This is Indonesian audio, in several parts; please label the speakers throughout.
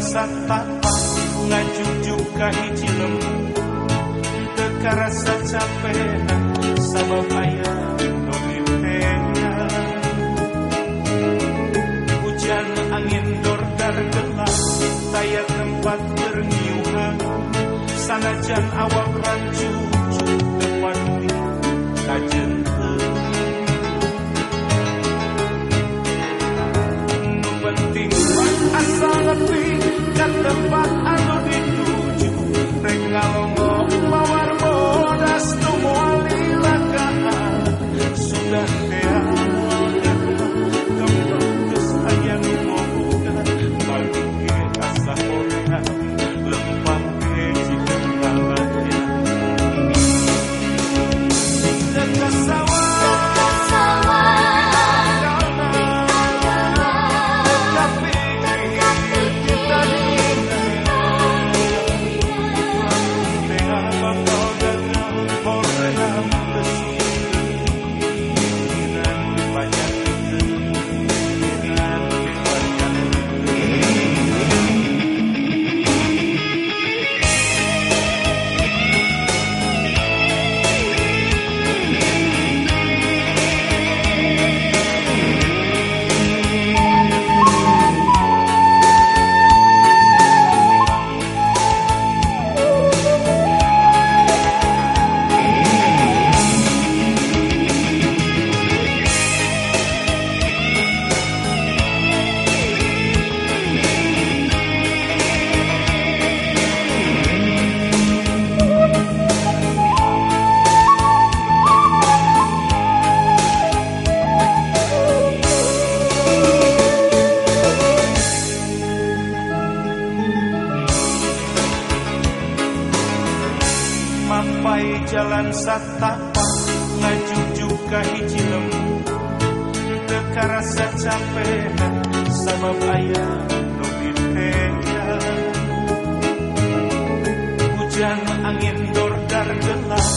Speaker 1: satapa ngajujuk ka hiji lembu teu karasa capek sabab aya nu ditenya hujan angin dordar gelap taya tempat berniuhan. Sanajan awak rancu Bye. Mampai jalan satapa ngajujuk ka hiji lembu teu karasa capek sabab aya nu ditenya hujan angin dordar gelap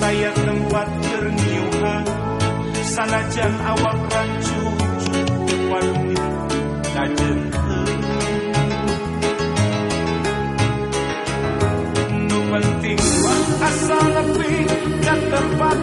Speaker 1: taya tempat jerniuhan sanajan awak rancu depan kajen penting. Asal nepi ka tempat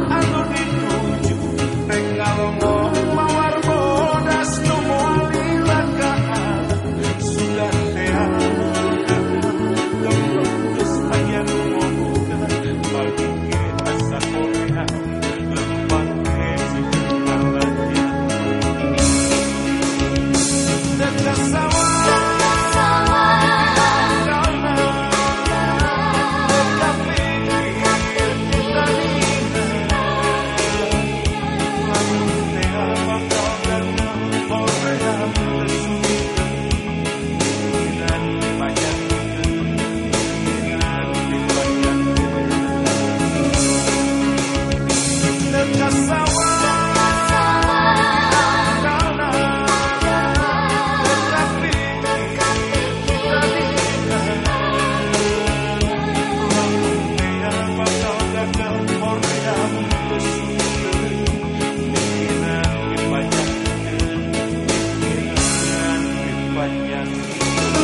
Speaker 1: Gracias.